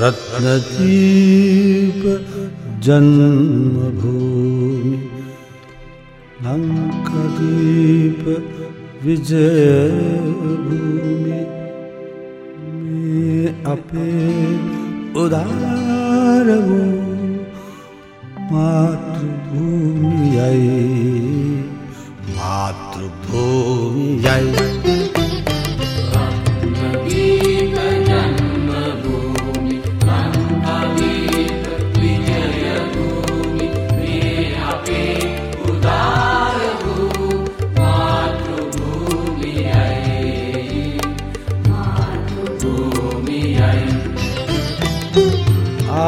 रत्नदीप जन्मभूमि लङ्कदीप विजयभूमि। मे अपे उदारवो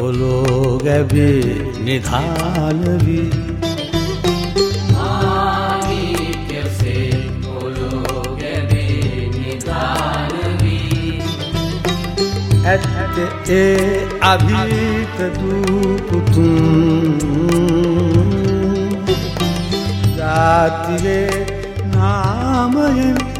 පොලෝ ගැබේ නිධානවී ඇත්ත ඒ අභීත දූපුතුන් ජාතිවේ නාමයෙන්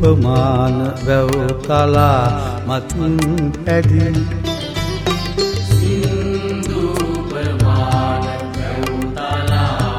සින්දූපමාන වැව් කලා මතින් පැදිී සින්දුපමාන පැවුතලා